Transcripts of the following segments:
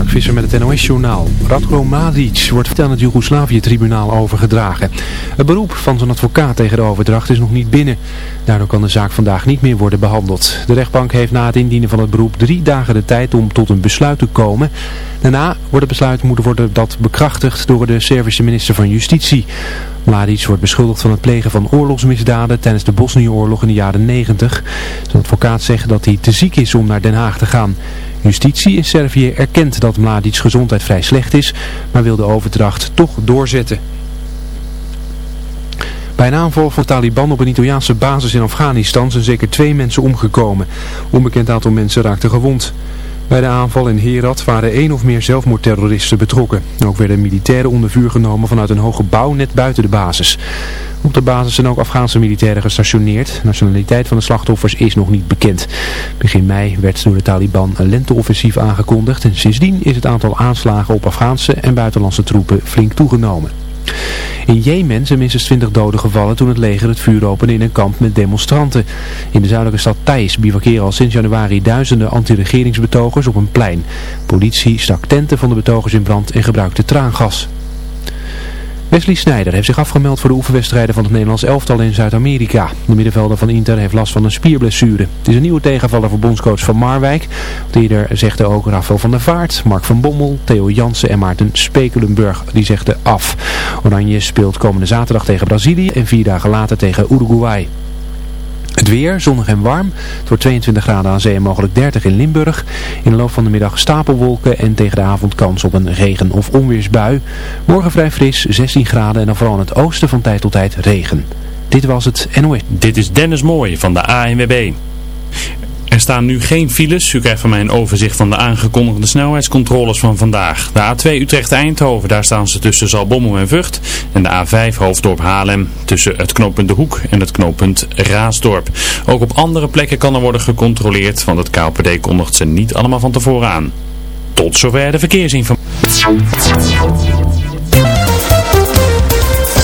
Mark Visser met het NOS-journaal. Radko Mladic wordt aan het Joegoslavië-tribunaal overgedragen. Het beroep van zijn advocaat tegen de overdracht is nog niet binnen. Daardoor kan de zaak vandaag niet meer worden behandeld. De rechtbank heeft na het indienen van het beroep drie dagen de tijd om tot een besluit te komen. Daarna wordt het besluit moeten worden dat bekrachtigd door de Servische minister van Justitie. Mladic wordt beschuldigd van het plegen van oorlogsmisdaden tijdens de Bosnië-oorlog in de jaren 90. Zijn advocaat zegt dat hij te ziek is om naar Den Haag te gaan. Justitie in Servië erkent dat Mladic gezondheid vrij slecht is, maar wil de overdracht toch doorzetten. Bij een aanval van Taliban op een Italiaanse basis in Afghanistan zijn zeker twee mensen omgekomen. Onbekend aantal mensen raakten gewond. Bij de aanval in Herat waren één of meer zelfmoordterroristen betrokken. Ook werden militairen onder vuur genomen vanuit een hoge bouw net buiten de basis. Op de basis zijn ook Afghaanse militairen gestationeerd. De nationaliteit van de slachtoffers is nog niet bekend. Begin mei werd door de Taliban een lenteoffensief aangekondigd. En sindsdien is het aantal aanslagen op Afghaanse en buitenlandse troepen flink toegenomen. In Jemen zijn minstens 20 doden gevallen toen het leger het vuur opende in een kamp met demonstranten. In de zuidelijke stad Thais bivakeren al sinds januari duizenden anti-regeringsbetogers op een plein. Politie stak tenten van de betogers in brand en gebruikte traangas. Wesley Sneijder heeft zich afgemeld voor de oefenwedstrijden van het Nederlands elftal in Zuid-Amerika. De middenvelder van Inter heeft last van een spierblessure. Het is een nieuwe tegenvaller voor bondscoach van Marwijk. Eerder zegde ook Rafael van der Vaart, Mark van Bommel, Theo Jansen en Maarten Spekelenburg. Die zegden af. Oranje speelt komende zaterdag tegen Brazilië en vier dagen later tegen Uruguay. Het weer, zonnig en warm. Wordt 22 graden aan zee en mogelijk 30 in Limburg. In de loop van de middag stapelwolken en tegen de avond kans op een regen- of onweersbui. Morgen vrij fris, 16 graden en dan vooral in het oosten van tijd tot tijd regen. Dit was het NOS. Dit is Dennis Mooij van de ANWB. Er staan nu geen files. U krijgt van mij een overzicht van de aangekondigde snelheidscontroles van vandaag. De A2 Utrecht-Eindhoven, daar staan ze tussen Zalbommel en Vught. En de A5 Hoofddorp Haarlem, tussen het knooppunt De Hoek en het knooppunt Raasdorp. Ook op andere plekken kan er worden gecontroleerd, want het KPD kondigt ze niet allemaal van tevoren aan. Tot zover de verkeersinformatie.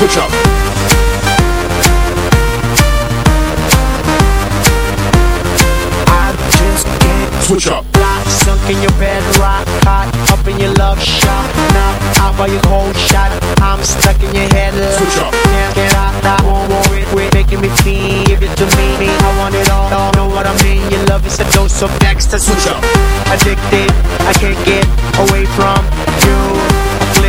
Switch up. I Switch up. Rock, sunk in your bed, rock hot, up in your love shot. Now, out by your cold shot, I'm stuck in your head. Switch up. Can't get out, I won't worry, quit making me feel. Give it to me, I want it all, all. Know what I mean? Your love is a dose of next Switch up. Addicted, I can't get away from you.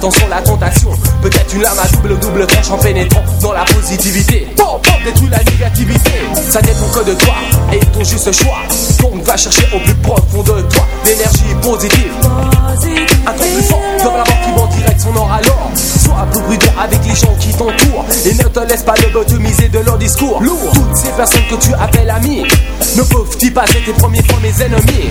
Attention la tentation. Peut-être une lame à double double tranche en pénétrant dans la positivité. Pop, détruit la négativité. Ça dépend que de toi et ton juste choix. Donc va chercher au plus profond de toi l'énergie positive. Un truc plus fort, comme la mort qui vont direct son or alors Sois peu prudent avec les gens qui t'entourent Et ne te laisse pas lobotomiser de leur discours Lourd Toutes ces personnes que tu appelles amis Ne peuvent-ils pas être tes premiers fois mes ennemis?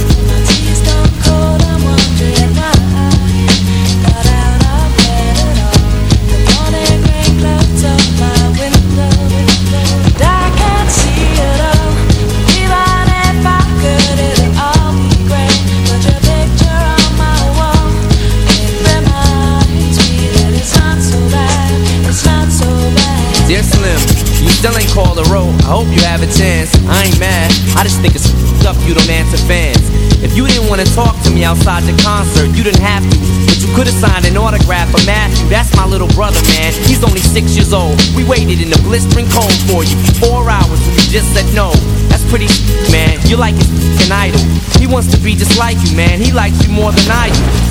Road. I hope you have a chance. I ain't mad. I just think it's up you don't answer fans. If you didn't want to talk to me outside the concert, you didn't have to. But you could have signed an autograph for Matthew. That's my little brother, man. He's only six years old. We waited in the blistering cold for you four hours and you just said no. That's pretty man. You're like f***ing idol. He wants to be just like you, man. He likes you more than I do.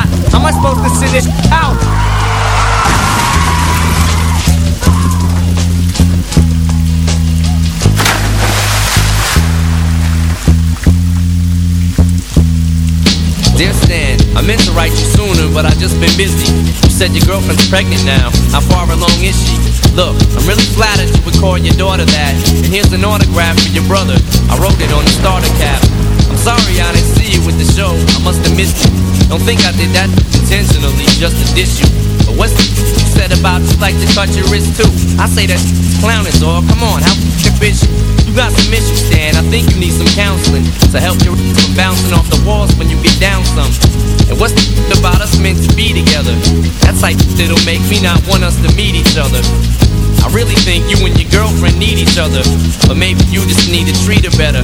I supposed to sit this out? Dear Stan, I meant to write you sooner, but I just been busy. You said your girlfriend's pregnant now. How far along is she? Look, I'm really flattered you would call your daughter that. And here's an autograph for your brother. I wrote it on the starter cap. I'm sorry I didn't see you with the show. I must have missed you. Don't think I did that intentionally just to diss you. But what's said about you like to cut your wrist too? I say that clown is all. Come on, how bitch you got some issues, Stan. I think you need some counseling to help you from bouncing off the walls when you get down some. And what's the about us meant to be together? That's like that'll make me not want us to meet each other. I really think you and your girlfriend need each other, but maybe you just need to treat her better.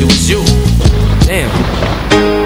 it was. Damn.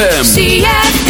ZFM.